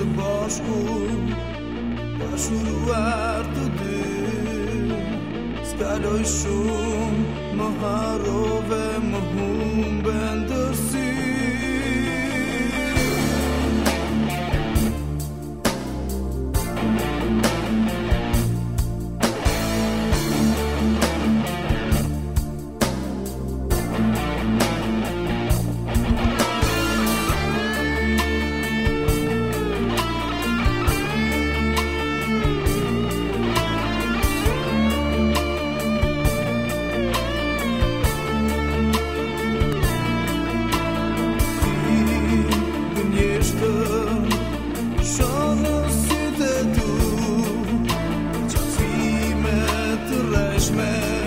bëshim së bashku Ka shuruar të dy S'kaloj shumë Englishman.